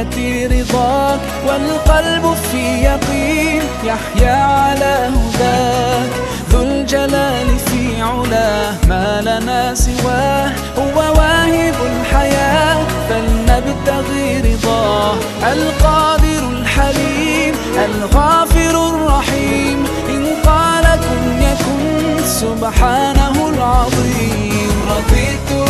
غاية رضاك والقلب في يقين يحيا على هداك. ذو الجلال في علاه ما لنا سواه. هو واهب الحياة فلنبتغي رضاه. القادر الحليم الغافر الرحيم. إن قال كن يكن سبحانه العظيم. رضيت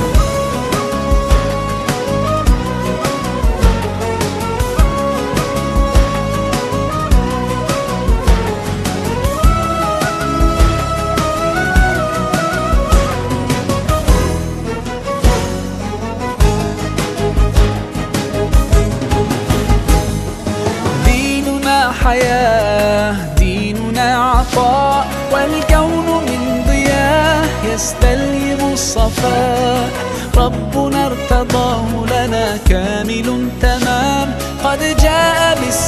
الصفاء ربنا ارتضاه لنا كامل تمام. قد جاء بالسلام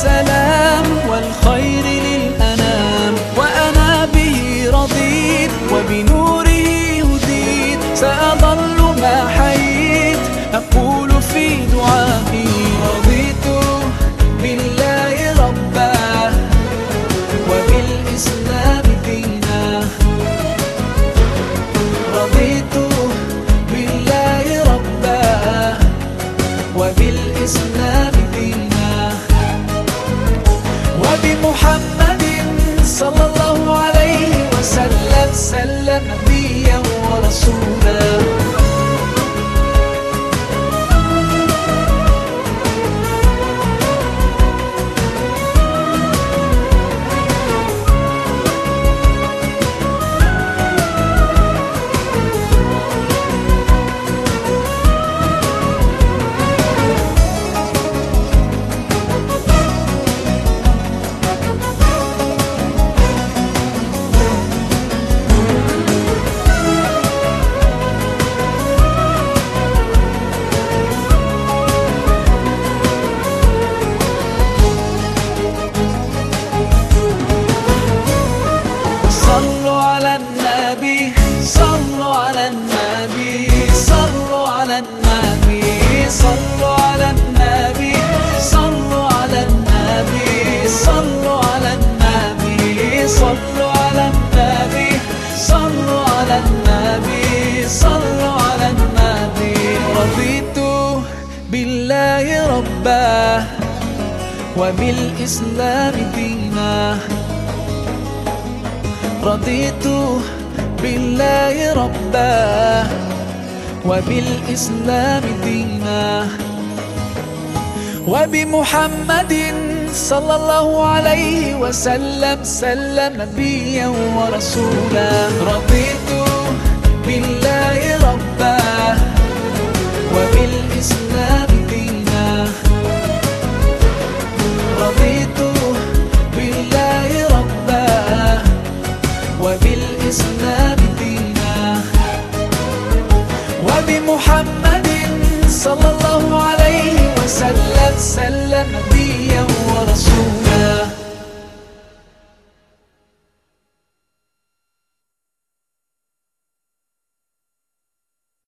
النبي صلوا على النبي صلوا على النبي صلوا على النبي صلوا على النبي صلوا على النبي صلوا على النبي. رضيت بالله ربا وبالإسلام دينا. رضيت بالله ربا وبالإسلام دينا وبمحمد صلى الله عليه وسلم سلم نبيا ورسولا. رضيت